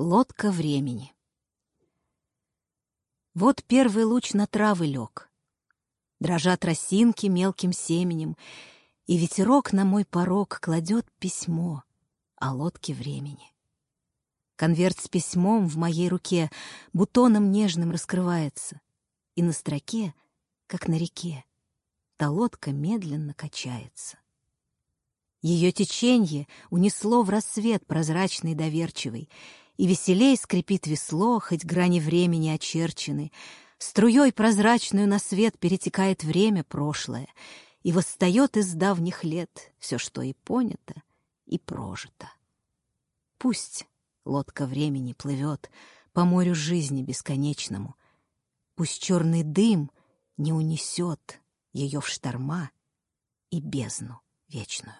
Лодка времени. Вот первый луч на травы лег. Дрожат росинки мелким семенем, И ветерок на мой порог кладет письмо о лодке времени. Конверт с письмом в моей руке бутоном нежным раскрывается, И на строке, как на реке, та лодка медленно качается. Ее теченье унесло в рассвет прозрачный доверчивый, и веселей скрипит весло, хоть грани времени очерчены. Струей прозрачную на свет перетекает время прошлое, и восстает из давних лет все, что и понято, и прожито. Пусть лодка времени плывет по морю жизни бесконечному, пусть черный дым не унесет ее в шторма и бездну вечную.